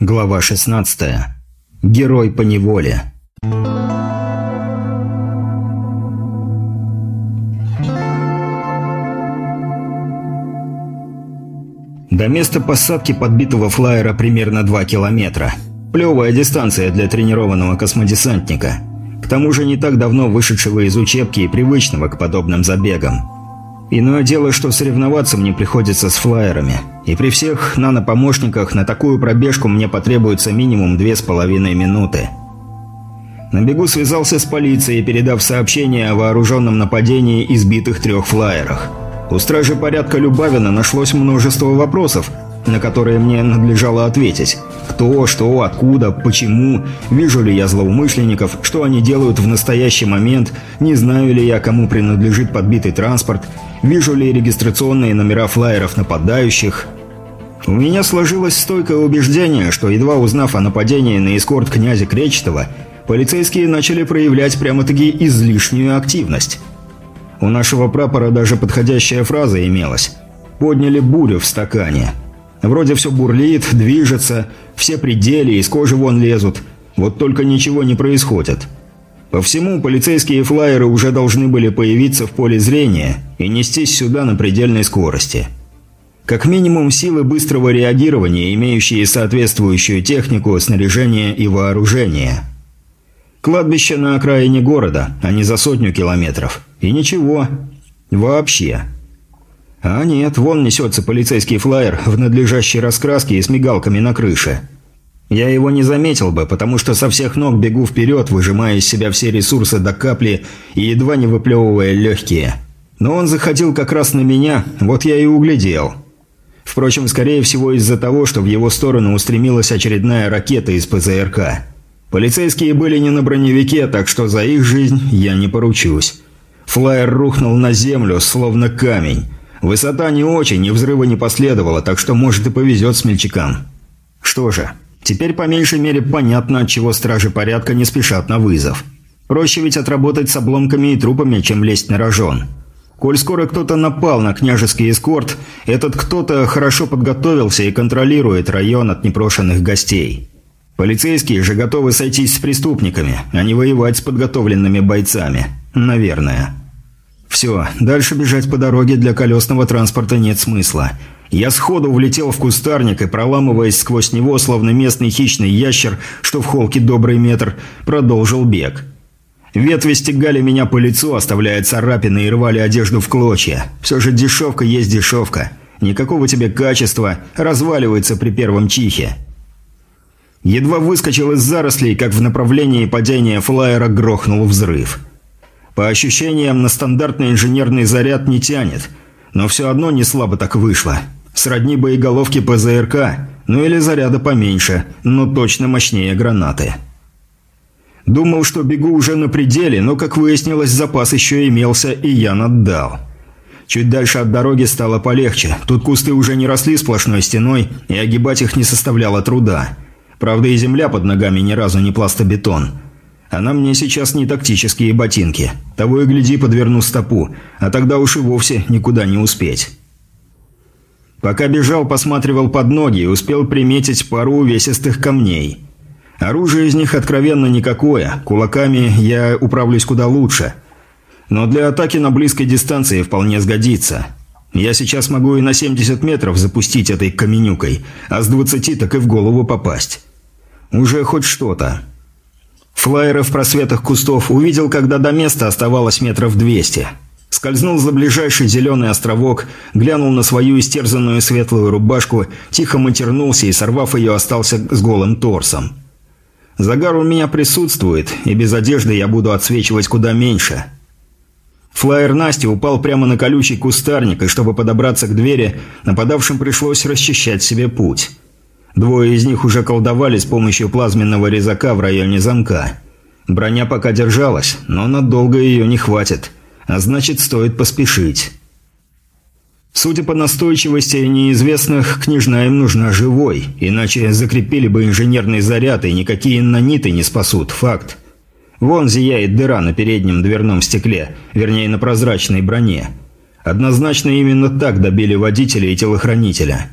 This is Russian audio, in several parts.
Глава 16. Герой по неволе. До места посадки подбитого флайера примерно 2 километра. Плевая дистанция для тренированного космодесантника. К тому же не так давно вышедшего из учебки и привычного к подобным забегам. Иное дело, что соревноваться мне приходится с флайерами. И при всех нанопомощниках на такую пробежку мне потребуется минимум две с половиной минуты. На бегу связался с полицией, передав сообщение о вооруженном нападении избитых трех флайерах. У стражи порядка Любавина нашлось множество вопросов, на которые мне надлежало ответить. Кто, что, откуда, почему, вижу ли я злоумышленников, что они делают в настоящий момент, не знаю ли я, кому принадлежит подбитый транспорт, вижу ли регистрационные номера флайеров нападающих. У меня сложилось стойкое убеждение, что едва узнав о нападении на эскорт князя Кречетова, полицейские начали проявлять прямо-таки излишнюю активность. У нашего прапора даже подходящая фраза имелась «Подняли бурю в стакане». Вроде все бурлит, движется, все пределы из кожи вон лезут. Вот только ничего не происходит. По всему, полицейские флайеры уже должны были появиться в поле зрения и нестись сюда на предельной скорости. Как минимум, силы быстрого реагирования, имеющие соответствующую технику, снаряжение и вооружение. Кладбище на окраине города, а не за сотню километров. И ничего. Вообще. А нет, вон несется полицейский флайер в надлежащей раскраске и с мигалками на крыше. Я его не заметил бы, потому что со всех ног бегу вперед, выжимая из себя все ресурсы до капли и едва не выплевывая легкие. Но он заходил как раз на меня, вот я и углядел. Впрочем, скорее всего из-за того, что в его сторону устремилась очередная ракета из ПЗРК. Полицейские были не на броневике, так что за их жизнь я не поручусь. Флайер рухнул на землю, словно камень. Высота не очень, и взрыва не последовало, так что, может, и повезет смельчакам. Что же, теперь по меньшей мере понятно, от чего стражи порядка не спешат на вызов. Проще ведь отработать с обломками и трупами, чем лезть на рожон. Коль скоро кто-то напал на княжеский эскорт, этот кто-то хорошо подготовился и контролирует район от непрошенных гостей. Полицейские же готовы сойтись с преступниками, а не воевать с подготовленными бойцами. Наверное. Все, дальше бежать по дороге для колесного транспорта нет смысла. Я сходу влетел в кустарник и, проламываясь сквозь него, словно местный хищный ящер, что в холке добрый метр, продолжил бег. Ветви стегали меня по лицу, оставляя царапины и рвали одежду в клочья. Все же дешевка есть дешевка. Никакого тебе качества, разваливается при первом чихе. Едва выскочил из зарослей, как в направлении падения флайера грохнул взрыв. По ощущениям, на стандартный инженерный заряд не тянет, но все одно не слабо так вышло. Сродни боеголовки ПЗРК, ну или заряда поменьше, но точно мощнее гранаты. Думал, что бегу уже на пределе, но, как выяснилось, запас еще имелся, и я наддал. Чуть дальше от дороги стало полегче. Тут кусты уже не росли сплошной стеной, и огибать их не составляло труда. Правда, и земля под ногами ни разу не пластобетон – а мне сейчас не тактические ботинки. Того и гляди, подверну стопу, а тогда уж и вовсе никуда не успеть. Пока бежал, посматривал под ноги и успел приметить пару увесистых камней. Оружие из них откровенно никакое, кулаками я управлюсь куда лучше. Но для атаки на близкой дистанции вполне сгодится. Я сейчас могу и на 70 метров запустить этой каменюкой, а с 20 так и в голову попасть. Уже хоть что-то. Флайеры в просветах кустов увидел, когда до места оставалось метров двести. Скользнул за ближайший зеленый островок, глянул на свою истерзанную светлую рубашку, тихо матернулся и, сорвав ее, остался с голым торсом. Загар у меня присутствует, и без одежды я буду отсвечивать куда меньше. Флайер Насти упал прямо на колючий кустарник, и чтобы подобраться к двери, нападавшим пришлось расчищать себе путь. Двое из них уже колдовали с помощью плазменного резака в районе замка. Броня пока держалась, но надолго ее не хватит, а значит стоит поспешить. Судя по настойчивости неизвестных, княжна им нужна живой, иначе закрепили бы инженерный заряд, и никакие наниты не спасут, факт. Вон зияет дыра на переднем дверном стекле, вернее на прозрачной броне. Однозначно именно так добили водителя и телохранителя.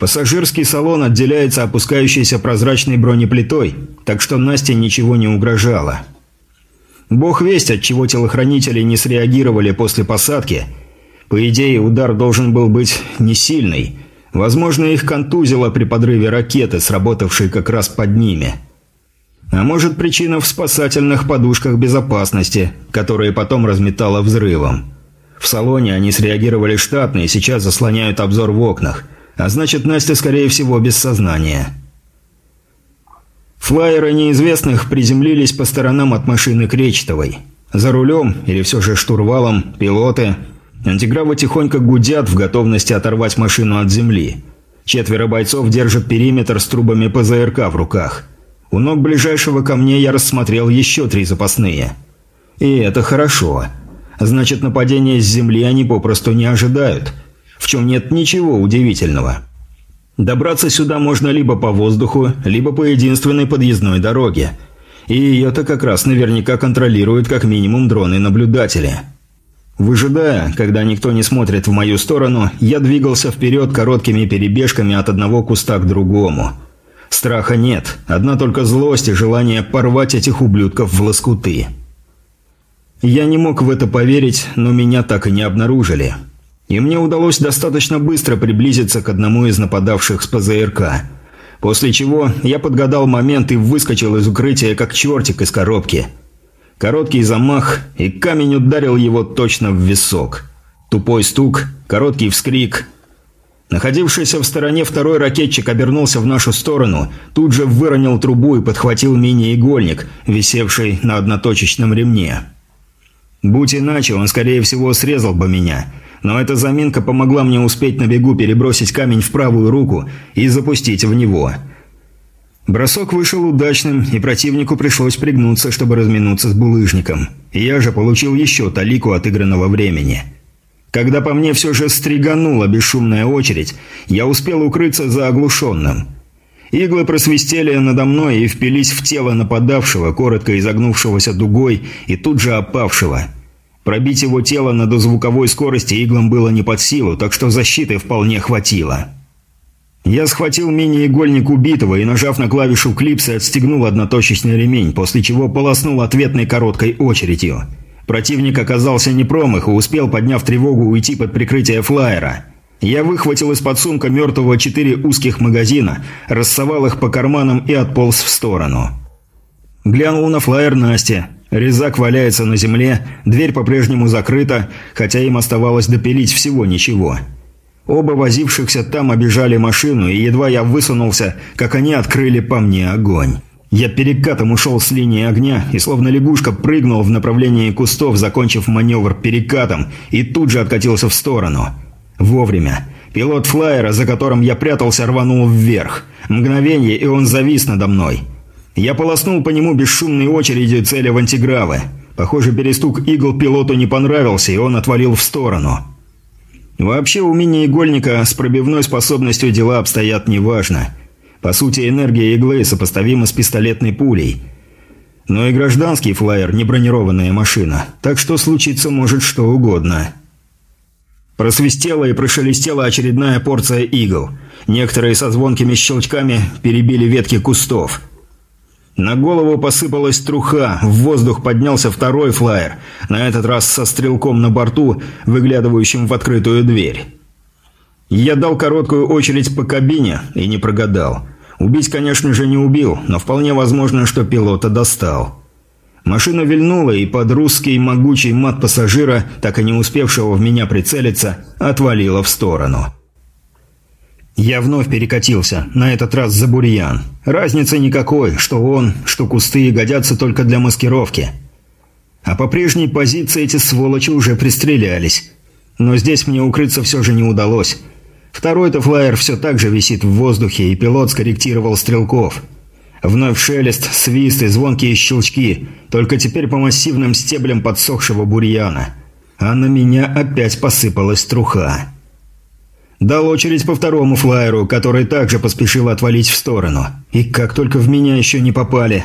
Пассажирский салон отделяется опускающейся прозрачной бронеплитой, так что Насте ничего не угрожало. Бог весть, от чего телохранители не среагировали после посадки. По идее, удар должен был быть не сильный. Возможно, их контузило при подрыве ракеты, сработавшей как раз под ними. А может, причина в спасательных подушках безопасности, которые потом разметало взрывом. В салоне они среагировали штатно и сейчас заслоняют обзор в окнах. А значит, Настя, скорее всего, без сознания. Флайеры неизвестных приземлились по сторонам от машины Кречетовой. За рулем, или все же штурвалом, пилоты. Антигравы тихонько гудят в готовности оторвать машину от земли. Четверо бойцов держат периметр с трубами ПЗРК в руках. У ног ближайшего ко мне я рассмотрел еще три запасные. И это хорошо. Значит, нападения с земли они попросту не ожидают. В чем нет ничего удивительного. Добраться сюда можно либо по воздуху, либо по единственной подъездной дороге. И ее-то как раз наверняка контролируют как минимум дроны-наблюдатели. Выжидая, когда никто не смотрит в мою сторону, я двигался вперед короткими перебежками от одного куста к другому. Страха нет, одна только злость и желание порвать этих ублюдков в лоскуты. Я не мог в это поверить, но меня так и не обнаружили и мне удалось достаточно быстро приблизиться к одному из нападавших с ПЗРК. После чего я подгадал момент и выскочил из укрытия, как чертик из коробки. Короткий замах, и камень ударил его точно в висок. Тупой стук, короткий вскрик. Находившийся в стороне второй ракетчик обернулся в нашу сторону, тут же выронил трубу и подхватил мини-игольник, висевший на одноточечном ремне. Будь иначе, он, скорее всего, срезал бы меня – но эта заминка помогла мне успеть на бегу перебросить камень в правую руку и запустить в него. Бросок вышел удачным, и противнику пришлось пригнуться, чтобы разминуться с булыжником. Я же получил еще талику отыгранного времени. Когда по мне все же стриганула бесшумная очередь, я успел укрыться за оглушенным. Иглы просвистели надо мной и впились в тело нападавшего, коротко изогнувшегося дугой и тут же опавшего – Пробить его тело на дозвуковой скорости иглам было не под силу, так что защиты вполне хватило. Я схватил мини-игольник убитого и, нажав на клавишу клипса, отстегнул одноточечный ремень, после чего полоснул ответной короткой очередью. Противник оказался не промах и успел, подняв тревогу, уйти под прикрытие флайера. Я выхватил из-под сумка мертвого четыре узких магазина, рассовал их по карманам и отполз в сторону. Глянул на флайер Насти. Резак валяется на земле, дверь по-прежнему закрыта, хотя им оставалось допилить всего ничего. Оба возившихся там обижали машину, и едва я высунулся, как они открыли по мне огонь. Я перекатом ушел с линии огня и словно лягушка прыгнул в направлении кустов, закончив маневр перекатом, и тут же откатился в сторону. Вовремя. Пилот флайера, за которым я прятался, рванул вверх. Мгновение, и он завис надо мной. Я полоснул по нему бесшумной очередью цели в антигравы. Похоже, перестук игл пилоту не понравился, и он отвалил в сторону. Вообще у мини-игольника с пробивной способностью дела обстоят неважно. По сути, энергия иглы сопоставима с пистолетной пулей. Но и гражданский флайер – не бронированная машина, так что случиться может что угодно. Просвистела и прошелестела очередная порция игл. Некоторые со звонкими щелчками перебили ветки кустов – на голову посыпалась труха, в воздух поднялся второй флайер, на этот раз со стрелком на борту, выглядывающим в открытую дверь. Я дал короткую очередь по кабине и не прогадал. Убить, конечно же, не убил, но вполне возможно, что пилота достал. Машина вильнула, и под русский могучий мат пассажира, так и не успевшего в меня прицелиться, отвалила в сторону. Я вновь перекатился, на этот раз за бурьян. Разницы никакой, что он, что кусты годятся только для маскировки. А по прежней позиции эти сволочи уже пристрелялись. Но здесь мне укрыться все же не удалось. Второй-то флайер все так же висит в воздухе, и пилот скорректировал стрелков. Вновь шелест, свист и звонкие щелчки, только теперь по массивным стеблям подсохшего бурьяна. А на меня опять посыпалась труха. Дал очередь по второму флайеру, который также поспешил отвалить в сторону. И как только в меня еще не попали.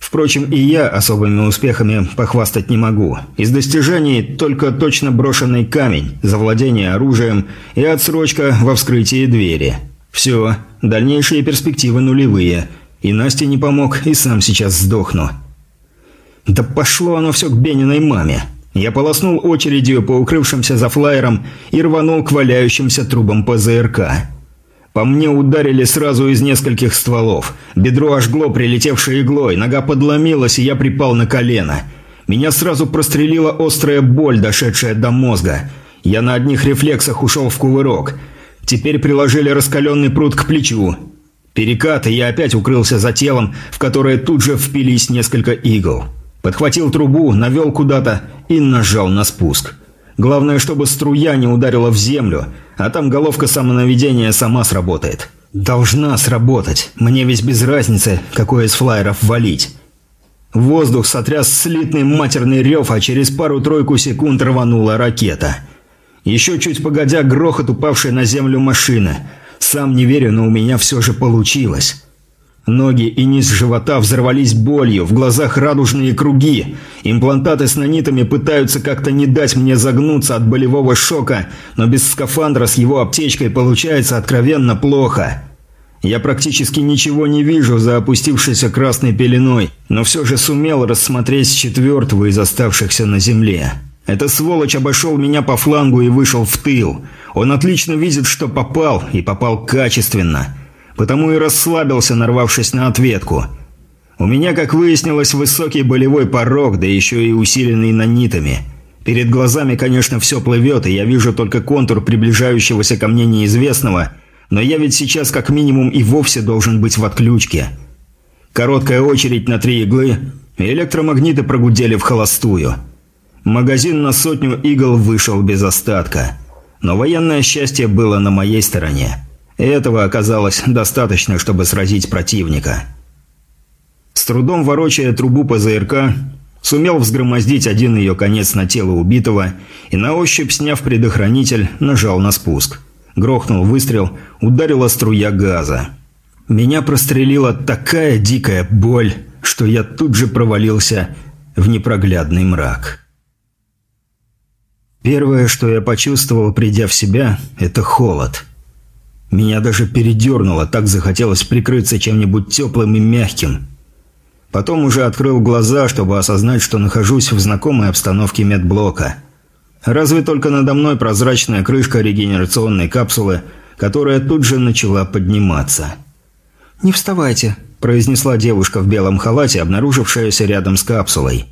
Впрочем, и я особыми успехами похвастать не могу. Из достижений только точно брошенный камень, завладение оружием и отсрочка во вскрытии двери. Все, дальнейшие перспективы нулевые. И Насте не помог, и сам сейчас сдохну. Да пошло оно все к Бениной маме. Я полоснул очередью по укрывшимся за флайером и рванул к валяющимся трубам ПЗРК. По мне ударили сразу из нескольких стволов. Бедро ожгло прилетевшей иглой, нога подломилась, и я припал на колено. Меня сразу прострелила острая боль, дошедшая до мозга. Я на одних рефлексах ушел в кувырок. Теперь приложили раскаленный пруд к плечу. Перекат, и я опять укрылся за телом, в которое тут же впились несколько игл. Подхватил трубу, навел куда-то и нажал на спуск. Главное, чтобы струя не ударила в землю, а там головка самонаведения сама сработает. Должна сработать. Мне ведь без разницы, какой из флайеров валить. Воздух сотряс слитный матерный рев, а через пару-тройку секунд рванула ракета. Еще чуть погодя грохот упавшей на землю машины. Сам не верю, но у меня все же получилось. Ноги и низ живота взорвались болью, в глазах радужные круги. Имплантаты с нанитами пытаются как-то не дать мне загнуться от болевого шока, но без скафандра с его аптечкой получается откровенно плохо. Я практически ничего не вижу за опустившейся красной пеленой, но все же сумел рассмотреть четвертого из оставшихся на земле. Эта сволочь обошел меня по флангу и вышел в тыл. Он отлично видит, что попал, и попал качественно – потому и расслабился, нарвавшись на ответку. У меня, как выяснилось, высокий болевой порог, да еще и усиленный нанитами. Перед глазами, конечно, все плывет, и я вижу только контур приближающегося ко мне неизвестного, но я ведь сейчас как минимум и вовсе должен быть в отключке. Короткая очередь на три иглы, и электромагниты прогудели в холостую. Магазин на сотню игл вышел без остатка. Но военное счастье было на моей стороне. Этого оказалось достаточно, чтобы сразить противника. С трудом ворочая трубу ПЗРК, сумел взгромоздить один ее конец на тело убитого и на ощупь, сняв предохранитель, нажал на спуск. Грохнул выстрел, ударила струя газа. Меня прострелила такая дикая боль, что я тут же провалился в непроглядный мрак. Первое, что я почувствовал, придя в себя, это холод – меня даже передернуло, так захотелось прикрыться чем-нибудь теплым и мягким. Потом уже открыл глаза, чтобы осознать, что нахожусь в знакомой обстановке медблока. Разве только надо мной прозрачная крышка регенерационной капсулы, которая тут же начала подниматься. «Не вставайте», – произнесла девушка в белом халате, обнаружившаяся рядом с капсулой.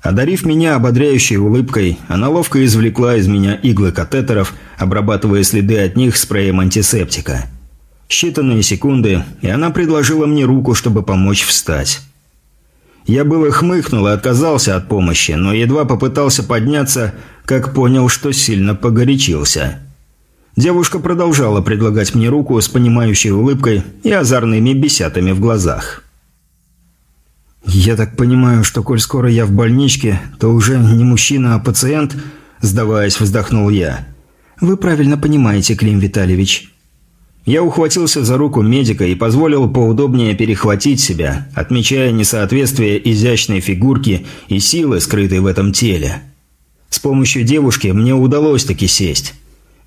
Одарив меня ободряющей улыбкой, она ловко извлекла из меня иглы катетеров, обрабатывая следы от них спреем антисептика. Считанные секунды, и она предложила мне руку, чтобы помочь встать. Я было хмыкнул и отказался от помощи, но едва попытался подняться, как понял, что сильно погорячился. Девушка продолжала предлагать мне руку с понимающей улыбкой и озорными бесятами в глазах. «Я так понимаю, что коль скоро я в больничке, то уже не мужчина, а пациент?» Сдаваясь, вздохнул я. «Вы правильно понимаете, Клим Витальевич». Я ухватился за руку медика и позволил поудобнее перехватить себя, отмечая несоответствие изящной фигурки и силы, скрытой в этом теле. С помощью девушки мне удалось таки сесть.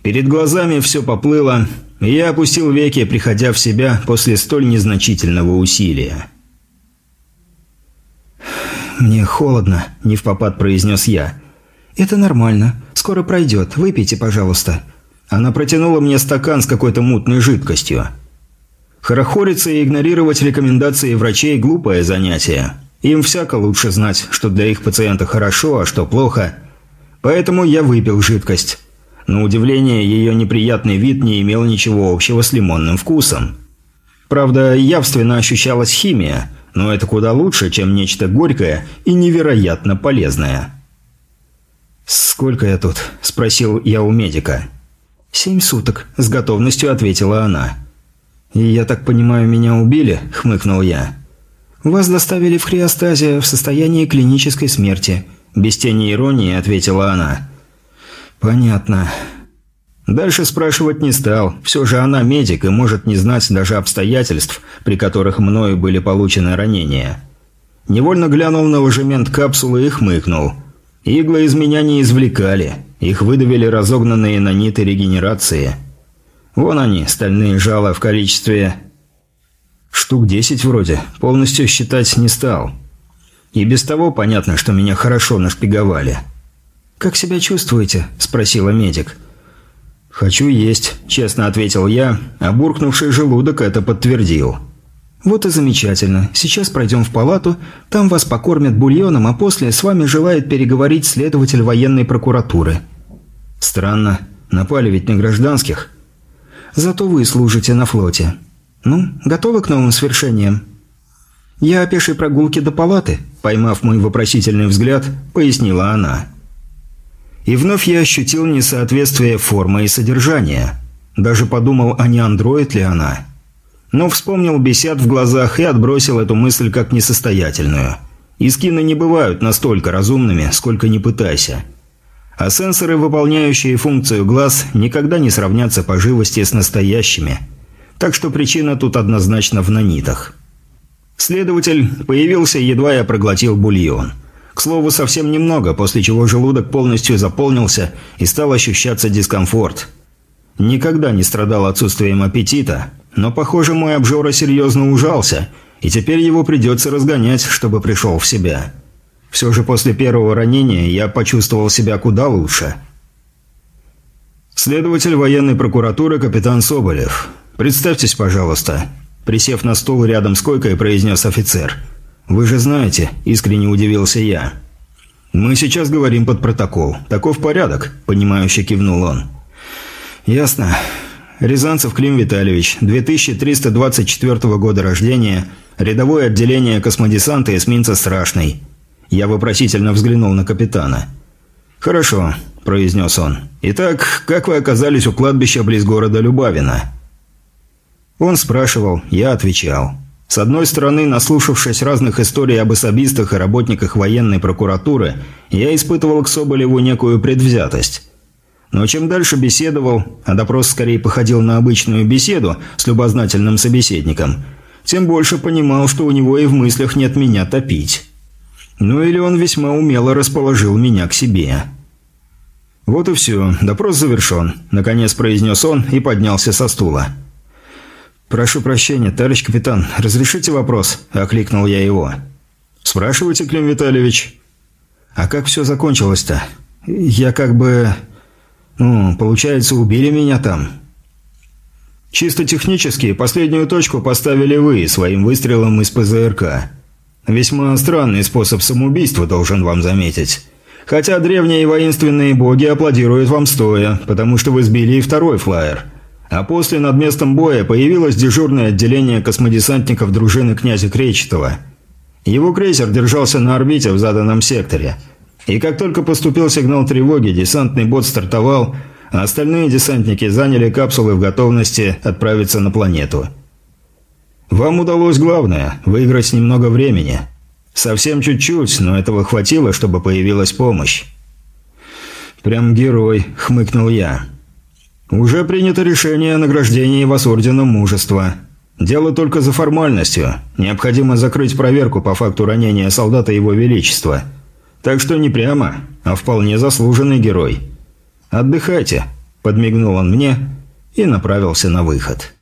Перед глазами все поплыло, и я опустил веки, приходя в себя после столь незначительного усилия. «Мне холодно», – не в попад произнес я. «Это нормально. Скоро пройдет. Выпейте, пожалуйста». Она протянула мне стакан с какой-то мутной жидкостью. Хорохориться и игнорировать рекомендации врачей – глупое занятие. Им всяко лучше знать, что для их пациента хорошо, а что плохо. Поэтому я выпил жидкость. На удивление, ее неприятный вид не имел ничего общего с лимонным вкусом. Правда, явственно ощущалась химия – но это куда лучше, чем нечто горькое и невероятно полезное. «Сколько я тут?» – спросил я у медика. «Семь суток», – с готовностью ответила она. «И я так понимаю, меня убили?» – хмыкнул я. «Вас доставили в криостазе в состоянии клинической смерти», – без тени иронии ответила она. «Понятно. Дальше спрашивать не стал. Все же она медик и может не знать даже обстоятельств, при которых мною были получены ранения. Невольно глянул на ложемент капсулы и хмыкнул. Иглы из меня не извлекали. Их выдавили разогнанные наниты регенерации. Вон они, стальные жала в количестве... Штук десять вроде, полностью считать не стал. И без того понятно, что меня хорошо нашпиговали. «Как себя чувствуете?» – спросила медик. «Хочу есть», – честно ответил я, а буркнувший желудок это подтвердил. «Вот и замечательно. Сейчас пройдем в палату, там вас покормят бульоном, а после с вами желает переговорить следователь военной прокуратуры». «Странно. Напали ведь на гражданских». «Зато вы служите на флоте. Ну, готовы к новым свершениям?» «Я о пешей прогулке до палаты», – поймав мой вопросительный взгляд, пояснила она. И вновь я ощутил несоответствие формы и содержания. Даже подумал, а не андроид ли она. Но вспомнил бесед в глазах и отбросил эту мысль как несостоятельную. Искины не бывают настолько разумными, сколько не пытайся. А сенсоры, выполняющие функцию глаз, никогда не сравнятся по живости с настоящими. Так что причина тут однозначно в нанитах. Следователь появился, едва я проглотил бульон. К слову, совсем немного, после чего желудок полностью заполнился и стал ощущаться дискомфорт. Никогда не страдал отсутствием аппетита, но, похоже, мой обжора серьезно ужался, и теперь его придется разгонять, чтобы пришел в себя. Все же после первого ранения я почувствовал себя куда лучше. «Следователь военной прокуратуры капитан Соболев. Представьтесь, пожалуйста», – присев на стул рядом с койкой, произнес офицер. «Вы же знаете», – искренне удивился я. «Мы сейчас говорим под протокол. Таков порядок», – понимающе кивнул он. «Ясно. Рязанцев Клим Витальевич, 2324 года рождения, рядовое отделение космодесанта эсминца «Страшный». Я вопросительно взглянул на капитана. «Хорошо», – произнес он. «Итак, как вы оказались у кладбища близ города Любавина?» Он спрашивал, я отвечал. С одной стороны, наслушавшись разных историй об особистах и работниках военной прокуратуры, я испытывал к Соболеву некую предвзятость. Но чем дальше беседовал, а допрос скорее походил на обычную беседу с любознательным собеседником, тем больше понимал, что у него и в мыслях нет меня топить. Ну или он весьма умело расположил меня к себе. «Вот и все, допрос завершен», – наконец произнес он и поднялся со стула. «Прошу прощения, товарищ капитан, разрешите вопрос?» – окликнул я его. «Спрашивайте, Клим Витальевич». «А как все закончилось-то? Я как бы... Ну, получается, убили меня там». «Чисто технически последнюю точку поставили вы своим выстрелом из ПЗРК. Весьма странный способ самоубийства, должен вам заметить. Хотя древние воинственные боги аплодируют вам стоя, потому что вы сбили и второй флайер». А после над местом боя появилось дежурное отделение космодесантников дружины князя Кречетова. Его крейсер держался на орбите в заданном секторе. И как только поступил сигнал тревоги, десантный бот стартовал, а остальные десантники заняли капсулы в готовности отправиться на планету. Вам удалось главное – выиграть немного времени. Совсем чуть-чуть, но этого хватило, чтобы появилась помощь. «Прям герой», – хмыкнул я. «Уже принято решение о награждении вас Орденом Мужества. Дело только за формальностью. Необходимо закрыть проверку по факту ранения солдата Его Величества. Так что не прямо, а вполне заслуженный герой. Отдыхайте», – подмигнул он мне и направился на выход.